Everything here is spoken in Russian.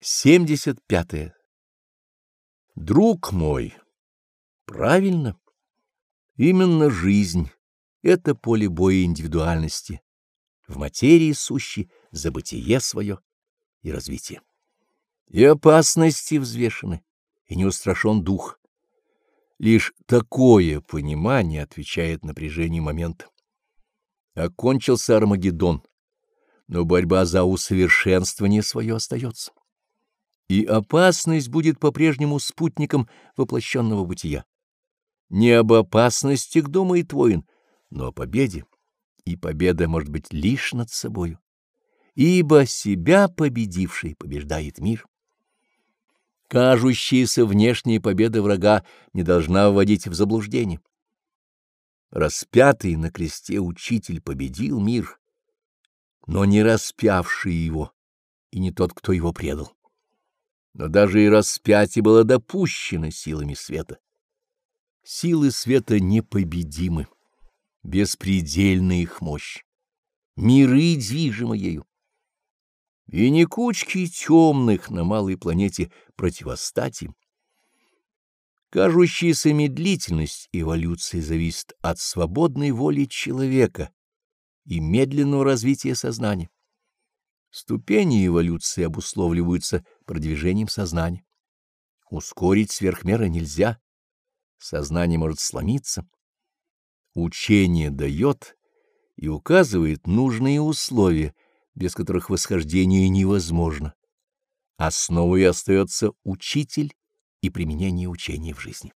75. -е. Друг мой, правильно. Именно жизнь — это поле боя индивидуальности, в материи сущей за бытие свое и развитие. И опасности взвешены, и не устрашен дух. Лишь такое понимание отвечает напряжению момента. Окончился Армагеддон, но борьба за усовершенствование свое остается и опасность будет по-прежнему спутником воплощенного бытия. Не об опасностях думает воин, но о победе, и победа может быть лишь над собою, ибо себя победивший побеждает мир. Кажущаяся внешняя победа врага не должна вводить в заблуждение. Распятый на кресте учитель победил мир, но не распявший его, и не тот, кто его предал но даже и распятие было допущено силами света. Силы света непобедимы, беспредельна их мощь, миры движимы ею. И не кучки темных на малой планете противостать им. Кажущаяся медлительность эволюции зависит от свободной воли человека и медленного развития сознания. Ступени эволюции обусловливаются продвижением сознания. Ускорить сверхмеры нельзя. Сознание может сломиться. Учение дает и указывает нужные условия, без которых восхождение невозможно. Основой остается учитель и применение учения в жизни.